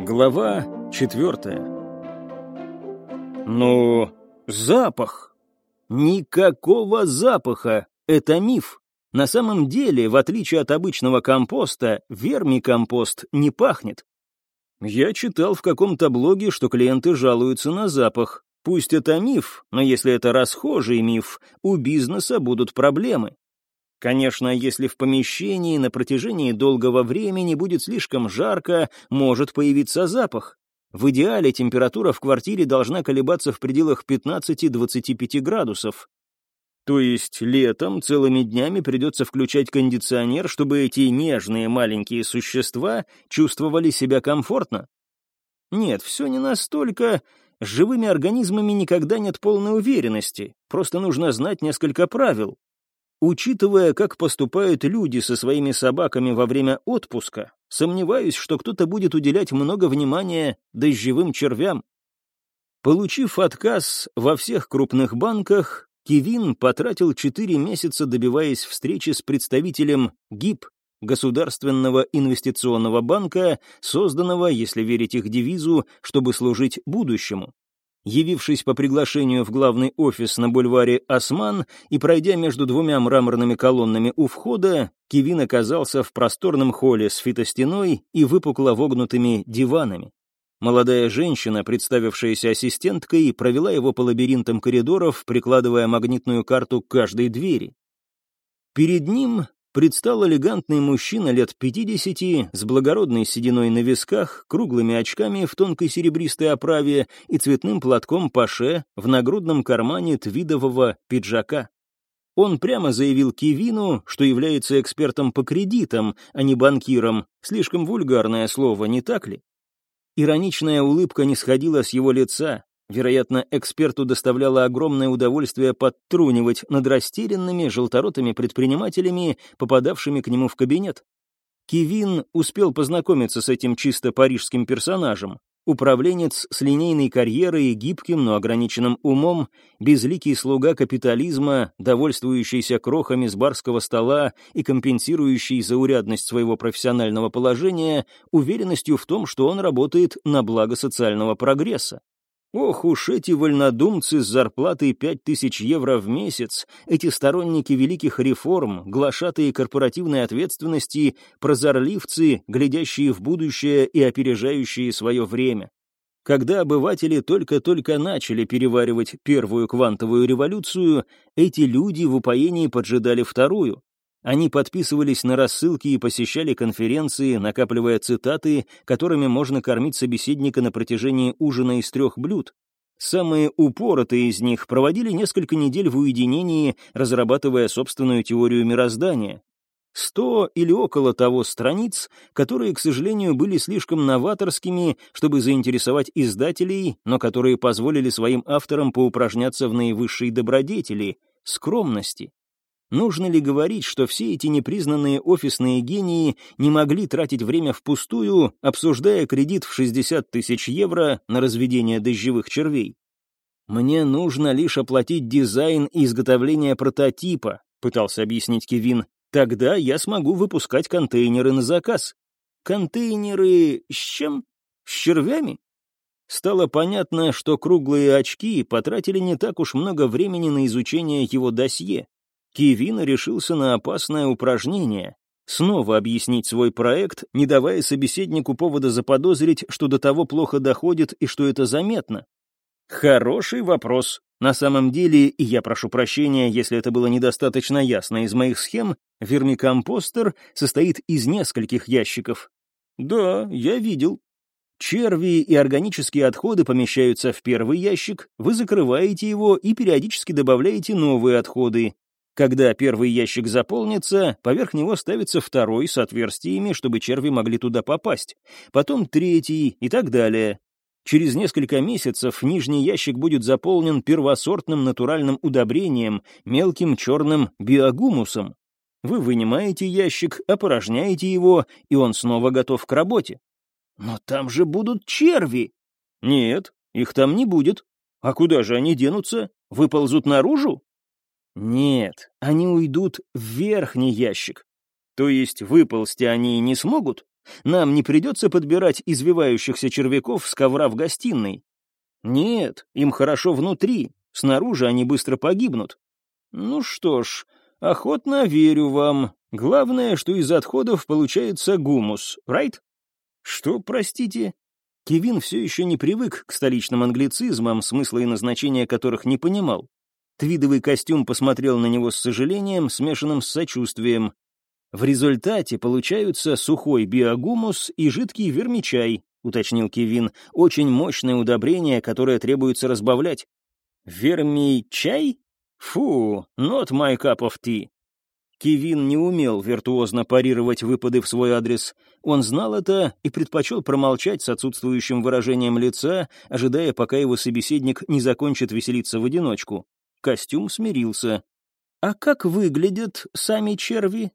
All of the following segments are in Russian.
Глава четвертая. Ну, запах. Никакого запаха. Это миф. На самом деле, в отличие от обычного компоста, вермикомпост не пахнет. Я читал в каком-то блоге, что клиенты жалуются на запах. Пусть это миф, но если это расхожий миф, у бизнеса будут проблемы. Конечно, если в помещении на протяжении долгого времени будет слишком жарко, может появиться запах. В идеале температура в квартире должна колебаться в пределах 15-25 градусов. То есть летом целыми днями придется включать кондиционер, чтобы эти нежные маленькие существа чувствовали себя комфортно? Нет, все не настолько. С живыми организмами никогда нет полной уверенности, просто нужно знать несколько правил. Учитывая, как поступают люди со своими собаками во время отпуска, сомневаюсь, что кто-то будет уделять много внимания дождевым червям. Получив отказ во всех крупных банках, Кевин потратил 4 месяца, добиваясь встречи с представителем ГИП, Государственного инвестиционного банка, созданного, если верить их девизу, чтобы служить будущему. Явившись по приглашению в главный офис на бульваре Осман и пройдя между двумя мраморными колоннами у входа, Кевин оказался в просторном холле с фитостеной и выпукло вогнутыми диванами. Молодая женщина, представившаяся ассистенткой, провела его по лабиринтам коридоров, прикладывая магнитную карту к каждой двери. Перед ним предстал элегантный мужчина лет 50 с благородной сединой на висках, круглыми очками в тонкой серебристой оправе и цветным платком паше в нагрудном кармане твидового пиджака. Он прямо заявил Кевину, что является экспертом по кредитам, а не банкиром. Слишком вульгарное слово, не так ли? Ироничная улыбка не сходила с его лица, Вероятно, эксперту доставляло огромное удовольствие подтрунивать над растерянными, желторотыми предпринимателями, попадавшими к нему в кабинет. Кевин успел познакомиться с этим чисто парижским персонажем. Управленец с линейной карьерой и гибким, но ограниченным умом, безликий слуга капитализма, довольствующийся крохами с барского стола и компенсирующий заурядность своего профессионального положения уверенностью в том, что он работает на благо социального прогресса. Ох уж эти вольнодумцы с зарплатой пять тысяч евро в месяц, эти сторонники великих реформ, глашатые корпоративной ответственности, прозорливцы, глядящие в будущее и опережающие свое время. Когда обыватели только-только начали переваривать первую квантовую революцию, эти люди в упоении поджидали вторую. Они подписывались на рассылки и посещали конференции, накапливая цитаты, которыми можно кормить собеседника на протяжении ужина из трех блюд. Самые упоротые из них проводили несколько недель в уединении, разрабатывая собственную теорию мироздания. Сто или около того страниц, которые, к сожалению, были слишком новаторскими, чтобы заинтересовать издателей, но которые позволили своим авторам поупражняться в наивысшей добродетели — скромности. Нужно ли говорить, что все эти непризнанные офисные гении не могли тратить время впустую, обсуждая кредит в 60 тысяч евро на разведение дождевых червей? «Мне нужно лишь оплатить дизайн и изготовление прототипа», пытался объяснить Кевин. «Тогда я смогу выпускать контейнеры на заказ». «Контейнеры с чем? С червями?» Стало понятно, что круглые очки потратили не так уж много времени на изучение его досье. Кевин решился на опасное упражнение — снова объяснить свой проект, не давая собеседнику повода заподозрить, что до того плохо доходит и что это заметно. Хороший вопрос. На самом деле, и я прошу прощения, если это было недостаточно ясно из моих схем, вермикомпостер состоит из нескольких ящиков. Да, я видел. Черви и органические отходы помещаются в первый ящик, вы закрываете его и периодически добавляете новые отходы, когда первый ящик заполнится, поверх него ставится второй с отверстиями, чтобы черви могли туда попасть, потом третий и так далее. Через несколько месяцев нижний ящик будет заполнен первосортным натуральным удобрением, мелким черным биогумусом. Вы вынимаете ящик, опорожняете его, и он снова готов к работе. Но там же будут черви. Нет, их там не будет. А куда же они денутся? Выползут наружу? Нет, они уйдут в верхний ящик. То есть выползти они не смогут? Нам не придется подбирать извивающихся червяков с ковра в гостиной. Нет, им хорошо внутри, снаружи они быстро погибнут. Ну что ж, охотно верю вам. Главное, что из отходов получается гумус, right? Что, простите? Кевин все еще не привык к столичным англицизмам, смысла и назначения которых не понимал. Твидовый костюм посмотрел на него с сожалением, смешанным с сочувствием. В результате получаются сухой биогумус и жидкий вермичай, уточнил Кевин, очень мощное удобрение, которое требуется разбавлять. Вермичай? Фу, not my cup of tea. Кевин не умел виртуозно парировать выпады в свой адрес. Он знал это и предпочел промолчать с отсутствующим выражением лица, ожидая, пока его собеседник не закончит веселиться в одиночку. Костюм смирился. «А как выглядят сами черви?»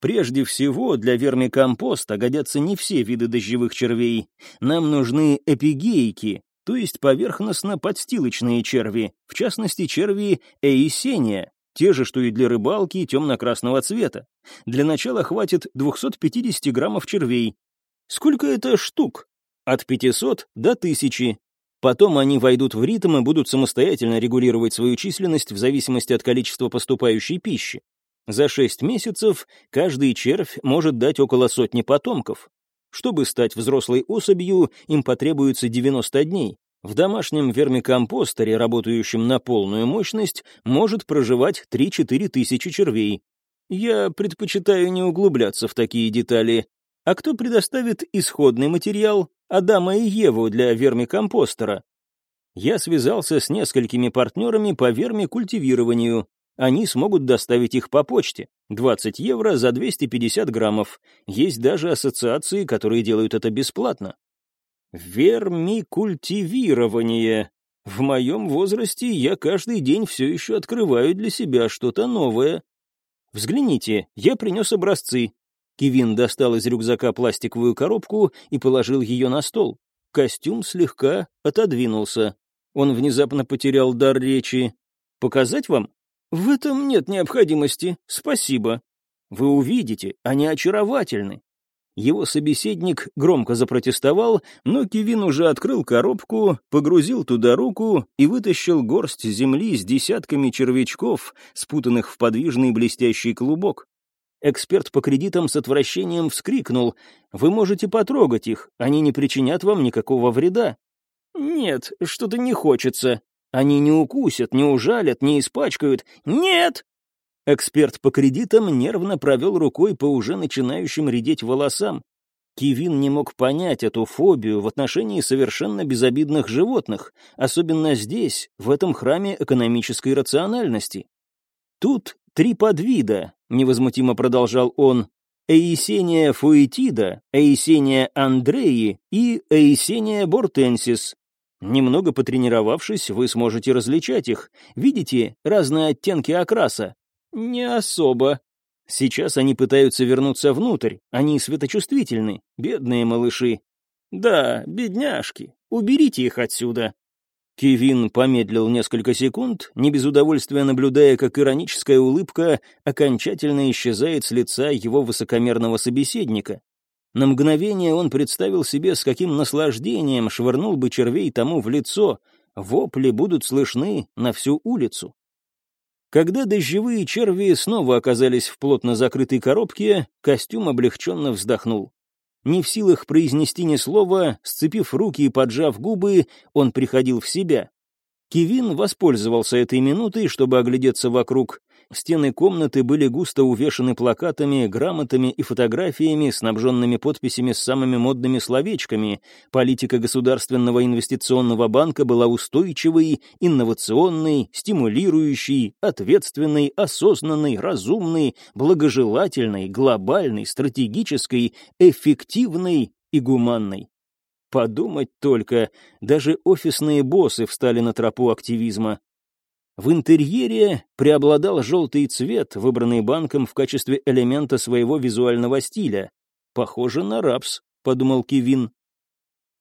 Прежде всего, для вермикомпоста годятся не все виды дождевых червей. Нам нужны эпигейки, то есть поверхностно-подстилочные черви, в частности, черви эисения, те же, что и для рыбалки, темно-красного цвета. Для начала хватит 250 граммов червей. Сколько это штук? От 500 до 1000. Потом они войдут в ритм и будут самостоятельно регулировать свою численность в зависимости от количества поступающей пищи. За 6 месяцев каждый червь может дать около сотни потомков. Чтобы стать взрослой особью, им потребуется 90 дней. В домашнем вермикомпостере, работающем на полную мощность, может проживать 3-4 тысячи червей. Я предпочитаю не углубляться в такие детали. А кто предоставит исходный материал Адама и Еву для вермикомпостера? Я связался с несколькими партнерами по вермикультивированию. Они смогут доставить их по почте. 20 евро за 250 граммов. Есть даже ассоциации, которые делают это бесплатно. Вермикультивирование. В моем возрасте я каждый день все еще открываю для себя что-то новое. Взгляните, я принес образцы. Кевин достал из рюкзака пластиковую коробку и положил ее на стол. Костюм слегка отодвинулся. Он внезапно потерял дар речи. «Показать вам?» «В этом нет необходимости, спасибо. Вы увидите, они очаровательны. Его собеседник громко запротестовал, но Кевин уже открыл коробку, погрузил туда руку и вытащил горсть земли с десятками червячков, спутанных в подвижный блестящий клубок. Эксперт по кредитам с отвращением вскрикнул. «Вы можете потрогать их, они не причинят вам никакого вреда». «Нет, что-то не хочется. Они не укусят, не ужалят, не испачкают. Нет!» Эксперт по кредитам нервно провел рукой по уже начинающим редеть волосам. Кивин не мог понять эту фобию в отношении совершенно безобидных животных, особенно здесь, в этом храме экономической рациональности. «Тут три подвида», — невозмутимо продолжал он, Эисения фуэтида, Эисения андреи и Эисения бортенсис. Немного потренировавшись, вы сможете различать их. Видите разные оттенки окраса? «Не особо. Сейчас они пытаются вернуться внутрь, они светочувствительны, бедные малыши». «Да, бедняжки, уберите их отсюда». Кевин помедлил несколько секунд, не без удовольствия наблюдая, как ироническая улыбка окончательно исчезает с лица его высокомерного собеседника. На мгновение он представил себе, с каким наслаждением швырнул бы червей тому в лицо. Вопли будут слышны на всю улицу. Когда дождевые черви снова оказались в плотно закрытой коробке, костюм облегченно вздохнул. Не в силах произнести ни слова, сцепив руки и поджав губы, он приходил в себя. Кевин воспользовался этой минутой, чтобы оглядеться вокруг. Стены комнаты были густо увешаны плакатами, грамотами и фотографиями, снабженными подписями с самыми модными словечками. Политика Государственного инвестиционного банка была устойчивой, инновационной, стимулирующей, ответственной, осознанной, разумной, благожелательной, глобальной, стратегической, эффективной и гуманной. Подумать только, даже офисные боссы встали на тропу активизма. В интерьере преобладал желтый цвет, выбранный банком в качестве элемента своего визуального стиля. «Похоже на рапс», — подумал Кевин.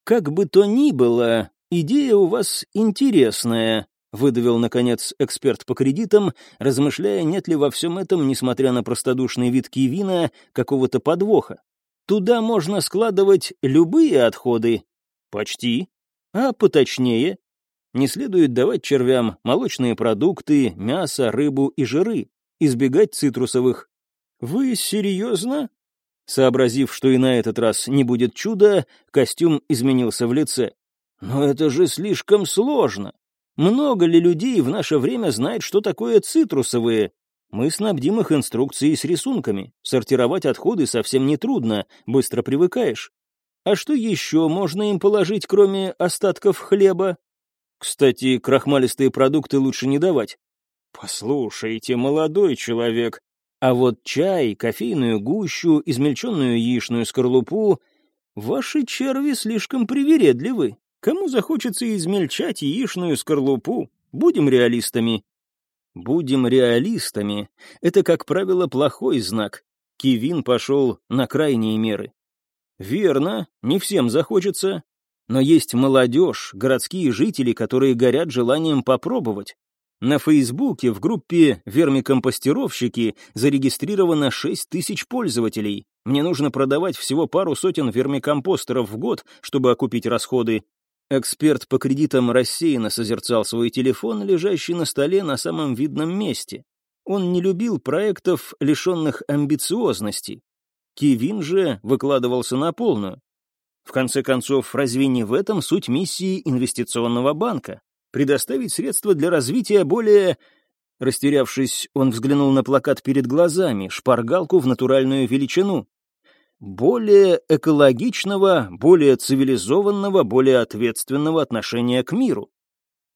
«Как бы то ни было, идея у вас интересная», — выдавил, наконец, эксперт по кредитам, размышляя, нет ли во всем этом, несмотря на простодушный вид Кевина, какого-то подвоха. Туда можно складывать любые отходы. Почти. А поточнее. Не следует давать червям молочные продукты, мясо, рыбу и жиры. Избегать цитрусовых. Вы серьезно? Сообразив, что и на этот раз не будет чуда, костюм изменился в лице. Но это же слишком сложно. Много ли людей в наше время знает, что такое цитрусовые? Мы снабдим их инструкцией с рисунками. Сортировать отходы совсем не трудно, быстро привыкаешь. А что еще можно им положить, кроме остатков хлеба? Кстати, крахмалистые продукты лучше не давать. Послушайте, молодой человек, а вот чай, кофейную гущу, измельченную яичную скорлупу... Ваши черви слишком привередливы. Кому захочется измельчать яичную скорлупу? Будем реалистами. Будем реалистами. Это, как правило, плохой знак. Кивин пошел на крайние меры. Верно, не всем захочется. Но есть молодежь, городские жители, которые горят желанием попробовать. На Фейсбуке в группе «Вермикомпостировщики» зарегистрировано 6 тысяч пользователей. Мне нужно продавать всего пару сотен вермикомпостеров в год, чтобы окупить расходы. Эксперт по кредитам рассеянно созерцал свой телефон, лежащий на столе на самом видном месте. Он не любил проектов, лишенных амбициозности. Кивин же выкладывался на полную. В конце концов, разве не в этом суть миссии инвестиционного банка? Предоставить средства для развития более... Растерявшись, он взглянул на плакат перед глазами, шпаргалку в натуральную величину более экологичного, более цивилизованного, более ответственного отношения к миру.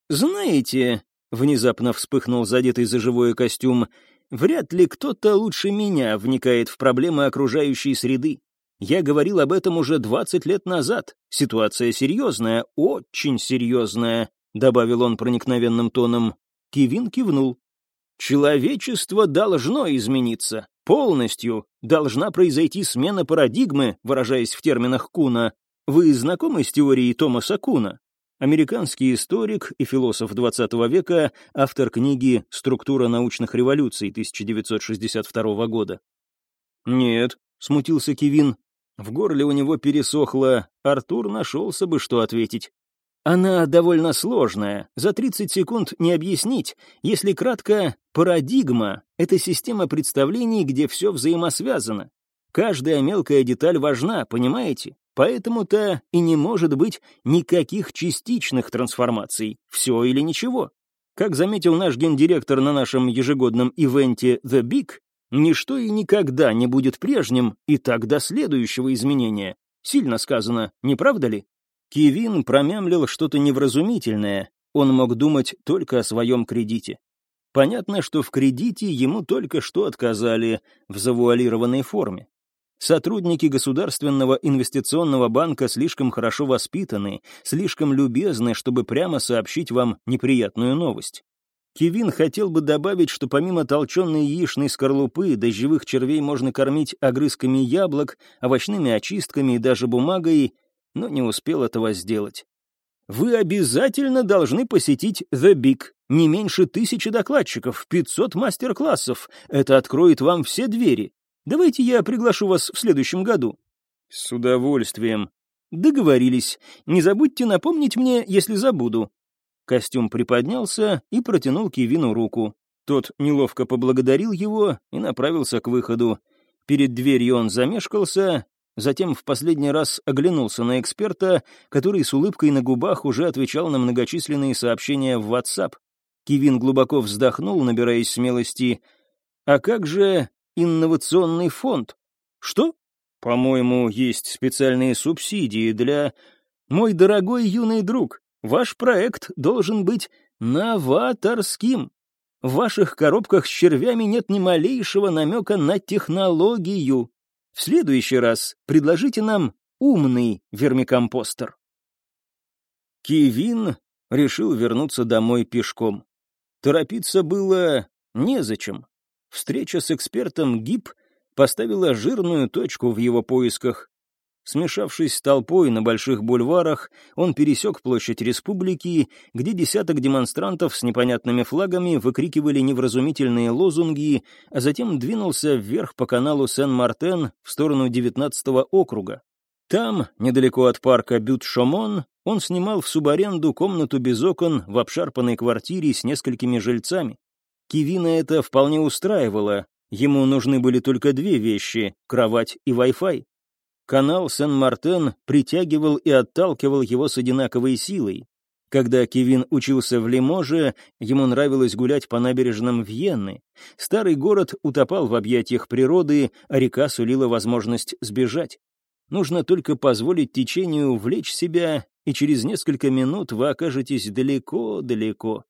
«Знаете», — внезапно вспыхнул задетый за живое костюм, «вряд ли кто-то лучше меня вникает в проблемы окружающей среды. Я говорил об этом уже 20 лет назад. Ситуация серьезная, очень серьезная», — добавил он проникновенным тоном. Кивин кивнул. «Человечество должно измениться. Полностью должна произойти смена парадигмы, выражаясь в терминах Куна. Вы знакомы с теорией Томаса Куна? Американский историк и философ XX века, автор книги «Структура научных революций» 1962 года. «Нет», — смутился Кевин. В горле у него пересохло, Артур нашелся бы, что ответить. Она довольно сложная, за 30 секунд не объяснить. Если кратко, парадигма — это система представлений, где все взаимосвязано. Каждая мелкая деталь важна, понимаете? Поэтому-то и не может быть никаких частичных трансформаций, все или ничего. Как заметил наш гендиректор на нашем ежегодном ивенте The Big, ничто и никогда не будет прежним, и так до следующего изменения. Сильно сказано, не правда ли? Кивин промямлил что-то невразумительное, он мог думать только о своем кредите. Понятно, что в кредите ему только что отказали в завуалированной форме. Сотрудники Государственного инвестиционного банка слишком хорошо воспитаны, слишком любезны, чтобы прямо сообщить вам неприятную новость. Кевин хотел бы добавить, что помимо толченой яичной скорлупы, дождевых червей можно кормить огрызками яблок, овощными очистками и даже бумагой, но не успел этого сделать. Вы обязательно должны посетить The Big. Не меньше тысячи докладчиков, 500 мастер-классов. Это откроет вам все двери. Давайте я приглашу вас в следующем году. С удовольствием. Договорились. Не забудьте напомнить мне, если забуду. Костюм приподнялся и протянул Кивину руку. Тот неловко поблагодарил его и направился к выходу. Перед дверью он замешкался, Затем в последний раз оглянулся на эксперта, который с улыбкой на губах уже отвечал на многочисленные сообщения в WhatsApp. Кивин глубоко вздохнул, набираясь смелости. «А как же инновационный фонд? Что? По-моему, есть специальные субсидии для... Мой дорогой юный друг, ваш проект должен быть новаторским. В ваших коробках с червями нет ни малейшего намека на технологию. В следующий раз предложите нам умный вермикомпостер. Кивин решил вернуться домой пешком. Торопиться было незачем. Встреча с экспертом ГИП поставила жирную точку в его поисках. Смешавшись с толпой на больших бульварах, он пересек площадь республики, где десяток демонстрантов с непонятными флагами выкрикивали невразумительные лозунги, а затем двинулся вверх по каналу Сен-Мартен в сторону 19-го округа. Там, недалеко от парка Бют-Шомон, он снимал в субаренду комнату без окон в обшарпанной квартире с несколькими жильцами. Кивина это вполне устраивало, ему нужны были только две вещи — кровать и Wi-Fi. Канал Сен-Мартен притягивал и отталкивал его с одинаковой силой. Когда Кевин учился в Лиможе, ему нравилось гулять по набережным Вьенны. Старый город утопал в объятиях природы, а река сулила возможность сбежать. Нужно только позволить течению увлечь себя, и через несколько минут вы окажетесь далеко-далеко.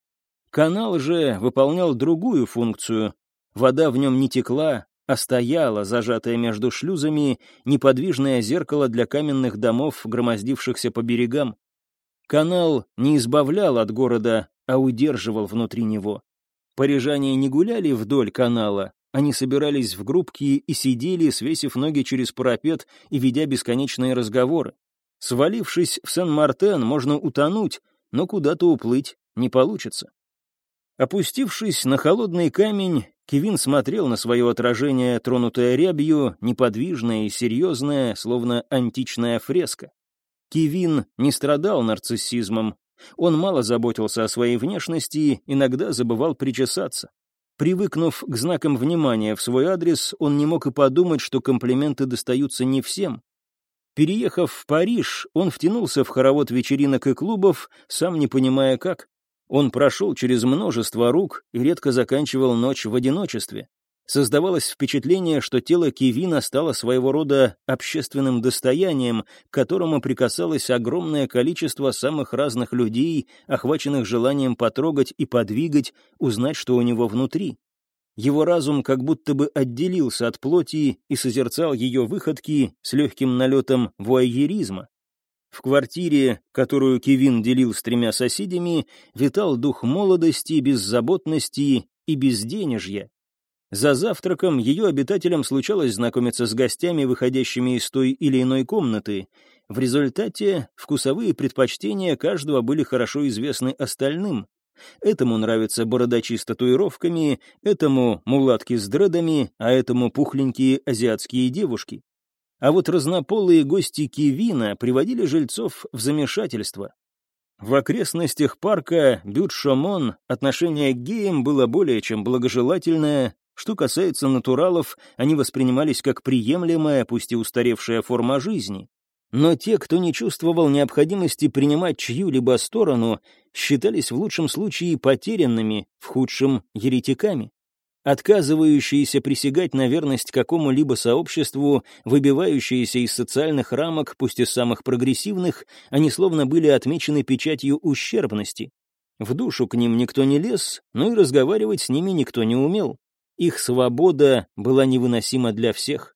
Канал же выполнял другую функцию. Вода в нем не текла, а стояло, зажатое между шлюзами, неподвижное зеркало для каменных домов, громоздившихся по берегам. Канал не избавлял от города, а удерживал внутри него. Парижане не гуляли вдоль канала, они собирались в группки и сидели, свесив ноги через парапет и ведя бесконечные разговоры. Свалившись в Сен-Мартен, можно утонуть, но куда-то уплыть не получится. Опустившись на холодный камень, Кевин смотрел на свое отражение, тронутое рябью, неподвижное и серьезное, словно античная фреска. Кевин не страдал нарциссизмом. Он мало заботился о своей внешности, иногда забывал причесаться. Привыкнув к знакам внимания в свой адрес, он не мог и подумать, что комплименты достаются не всем. Переехав в Париж, он втянулся в хоровод вечеринок и клубов, сам не понимая как. Он прошел через множество рук и редко заканчивал ночь в одиночестве. Создавалось впечатление, что тело Кевина стало своего рода общественным достоянием, к которому прикасалось огромное количество самых разных людей, охваченных желанием потрогать и подвигать, узнать, что у него внутри. Его разум как будто бы отделился от плоти и созерцал ее выходки с легким налетом вуайеризма. В квартире, которую Кевин делил с тремя соседями, витал дух молодости, беззаботности и безденежья. За завтраком ее обитателям случалось знакомиться с гостями, выходящими из той или иной комнаты. В результате вкусовые предпочтения каждого были хорошо известны остальным. Этому нравятся бородачи с татуировками, этому мулатки с дредами, а этому пухленькие азиатские девушки. А вот разнополые гости Кивина приводили жильцов в замешательство. В окрестностях парка Бют-Шамон отношение к геям было более чем благожелательное. Что касается натуралов, они воспринимались как приемлемая, пусть и устаревшая форма жизни. Но те, кто не чувствовал необходимости принимать чью-либо сторону, считались в лучшем случае потерянными, в худшем — еретиками отказывающиеся присягать на верность какому-либо сообществу, выбивающиеся из социальных рамок, пусть и самых прогрессивных, они словно были отмечены печатью ущербности. В душу к ним никто не лез, но и разговаривать с ними никто не умел. Их свобода была невыносима для всех.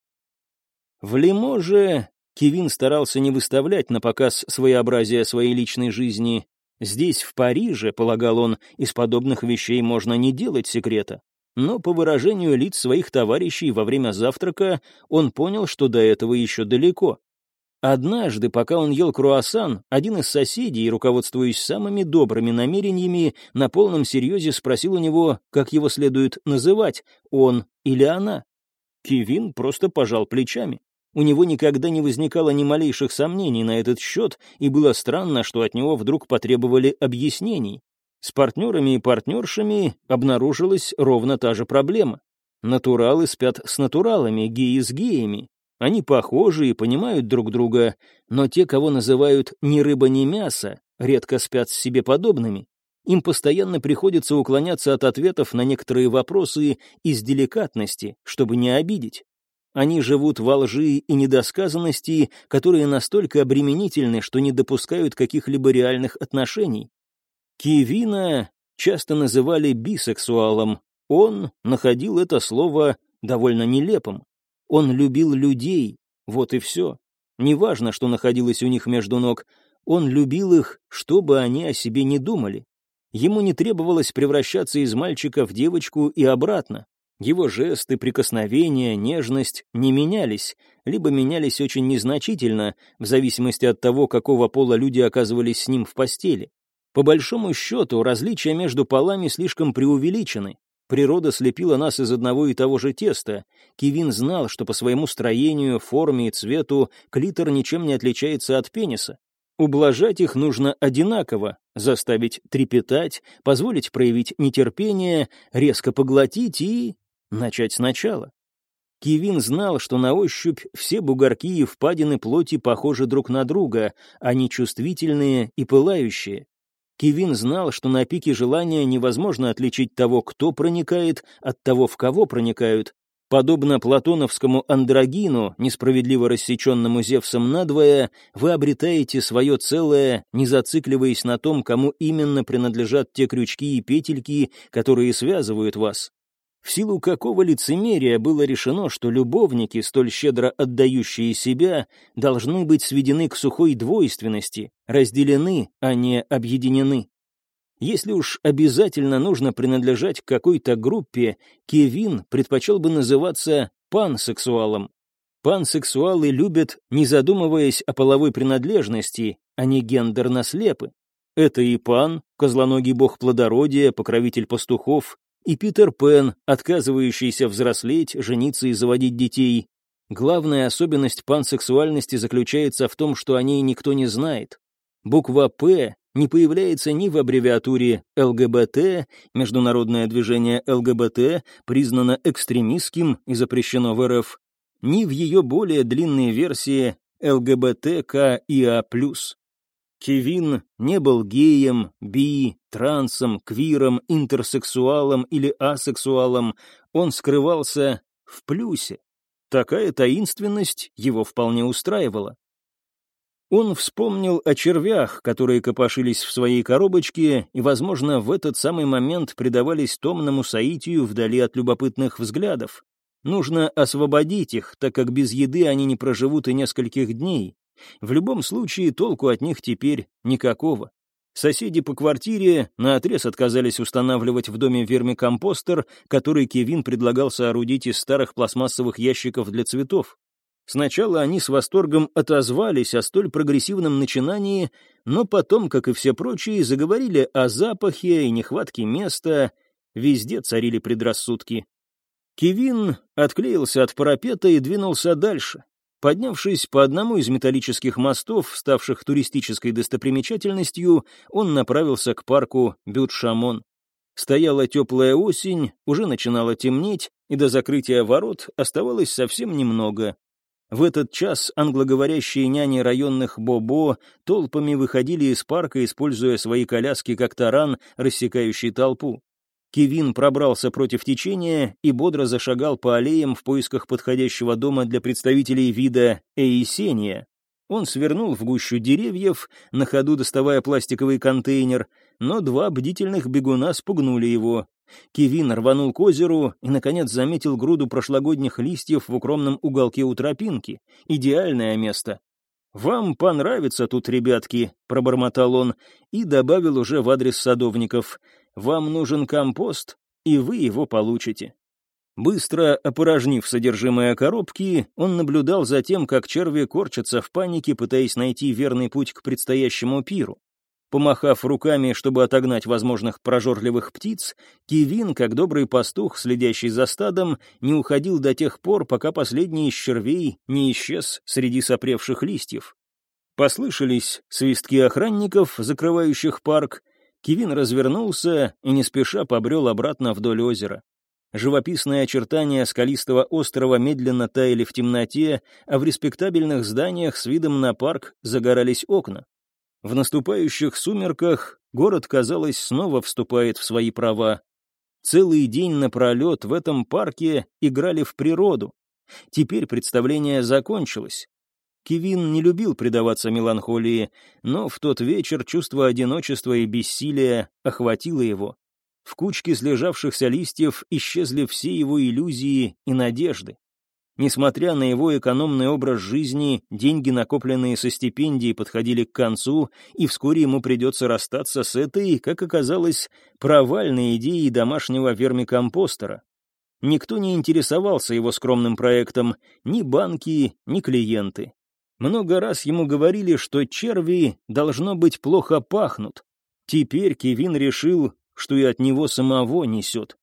В Лиможе Кевин старался не выставлять на показ своеобразие своей личной жизни. Здесь, в Париже, полагал он, из подобных вещей можно не делать секрета но по выражению лиц своих товарищей во время завтрака он понял, что до этого еще далеко. Однажды, пока он ел круассан, один из соседей, руководствуясь самыми добрыми намерениями, на полном серьезе спросил у него, как его следует называть, он или она. Кевин просто пожал плечами. У него никогда не возникало ни малейших сомнений на этот счет, и было странно, что от него вдруг потребовали объяснений. С партнерами и партнершами обнаружилась ровно та же проблема. Натуралы спят с натуралами, геи с геями. Они похожи и понимают друг друга, но те, кого называют ни рыба, ни мясо, редко спят с себе подобными. Им постоянно приходится уклоняться от ответов на некоторые вопросы из деликатности, чтобы не обидеть. Они живут во лжи и недосказанности, которые настолько обременительны, что не допускают каких-либо реальных отношений. Кивина часто называли бисексуалом. Он находил это слово довольно нелепым. Он любил людей, вот и все. Неважно, что находилось у них между ног, он любил их, что бы они о себе не думали. Ему не требовалось превращаться из мальчика в девочку и обратно. Его жесты, прикосновения, нежность не менялись, либо менялись очень незначительно, в зависимости от того, какого пола люди оказывались с ним в постели. По большому счету, различия между полами слишком преувеличены. Природа слепила нас из одного и того же теста. Кевин знал, что по своему строению, форме и цвету клитор ничем не отличается от пениса. Ублажать их нужно одинаково, заставить трепетать, позволить проявить нетерпение, резко поглотить и начать сначала. Кевин знал, что на ощупь все бугорки и впадины плоти похожи друг на друга, они чувствительные и пылающие. Кевин знал, что на пике желания невозможно отличить того, кто проникает, от того, в кого проникают. Подобно платоновскому андрогину, несправедливо рассеченному Зевсом надвое, вы обретаете свое целое, не зацикливаясь на том, кому именно принадлежат те крючки и петельки, которые связывают вас. В силу какого лицемерия было решено, что любовники, столь щедро отдающие себя, должны быть сведены к сухой двойственности, разделены, а не объединены. Если уж обязательно нужно принадлежать к какой-то группе, Кевин предпочел бы называться пансексуалом. Пансексуалы любят, не задумываясь о половой принадлежности, они гендерно слепы. Это и пан, козлоногий бог плодородия, покровитель пастухов, и Питер Пен, отказывающийся взрослеть, жениться и заводить детей. Главная особенность пансексуальности заключается в том, что о ней никто не знает. Буква «П» не появляется ни в аббревиатуре ЛГБТ, международное движение ЛГБТ признано экстремистским и запрещено в РФ, ни в ее более длинной версии ЛГБТКИА+. Кевин не был геем, би, трансом, квиром, интерсексуалом или асексуалом, он скрывался в плюсе. Такая таинственность его вполне устраивала. Он вспомнил о червях, которые копошились в своей коробочке и, возможно, в этот самый момент предавались томному соитию вдали от любопытных взглядов. Нужно освободить их, так как без еды они не проживут и нескольких дней. В любом случае, толку от них теперь никакого. Соседи по квартире наотрез отказались устанавливать в доме вермикомпостер, который Кевин предлагал соорудить из старых пластмассовых ящиков для цветов. Сначала они с восторгом отозвались о столь прогрессивном начинании, но потом, как и все прочие, заговорили о запахе и нехватке места. Везде царили предрассудки. Кевин отклеился от парапета и двинулся дальше. Поднявшись по одному из металлических мостов, ставших туристической достопримечательностью, он направился к парку Бют-Шамон. Стояла теплая осень, уже начинало темнеть, и до закрытия ворот оставалось совсем немного. В этот час англоговорящие няни районных Бобо толпами выходили из парка, используя свои коляски как таран, рассекающий толпу. Кевин пробрался против течения и бодро зашагал по аллеям в поисках подходящего дома для представителей вида Эйсения. Он свернул в гущу деревьев, на ходу доставая пластиковый контейнер, но два бдительных бегуна спугнули его. Кевин рванул к озеру и, наконец, заметил груду прошлогодних листьев в укромном уголке у тропинки. Идеальное место. «Вам понравится тут, ребятки», — пробормотал он и добавил уже в адрес садовников — вам нужен компост, и вы его получите. Быстро опорожнив содержимое коробки, он наблюдал за тем, как черви корчатся в панике, пытаясь найти верный путь к предстоящему пиру. Помахав руками, чтобы отогнать возможных прожорливых птиц, Кивин, как добрый пастух, следящий за стадом, не уходил до тех пор, пока последний из червей не исчез среди сопревших листьев. Послышались свистки охранников, закрывающих парк, Кивин развернулся и не спеша побрел обратно вдоль озера. Живописные очертания скалистого острова медленно таяли в темноте, а в респектабельных зданиях с видом на парк загорались окна. В наступающих сумерках город, казалось, снова вступает в свои права. Целый день напролет в этом парке играли в природу. Теперь представление закончилось. Кевин не любил предаваться меланхолии, но в тот вечер чувство одиночества и бессилия охватило его. В кучке слежавшихся листьев исчезли все его иллюзии и надежды. Несмотря на его экономный образ жизни, деньги, накопленные со стипендии, подходили к концу, и вскоре ему придется расстаться с этой, как оказалось, провальной идеей домашнего вермикомпостера. Никто не интересовался его скромным проектом, ни банки, ни клиенты. Много раз ему говорили, что черви, должно быть, плохо пахнут. Теперь Кевин решил, что и от него самого несет.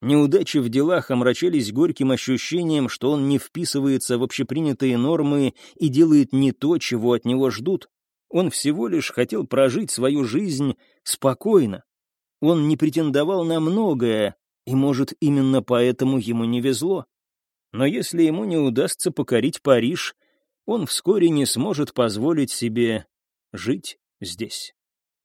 Неудачи в делах омрачались горьким ощущением, что он не вписывается в общепринятые нормы и делает не то, чего от него ждут. Он всего лишь хотел прожить свою жизнь спокойно. Он не претендовал на многое, и, может, именно поэтому ему не везло. Но если ему не удастся покорить Париж, он вскоре не сможет позволить себе жить здесь.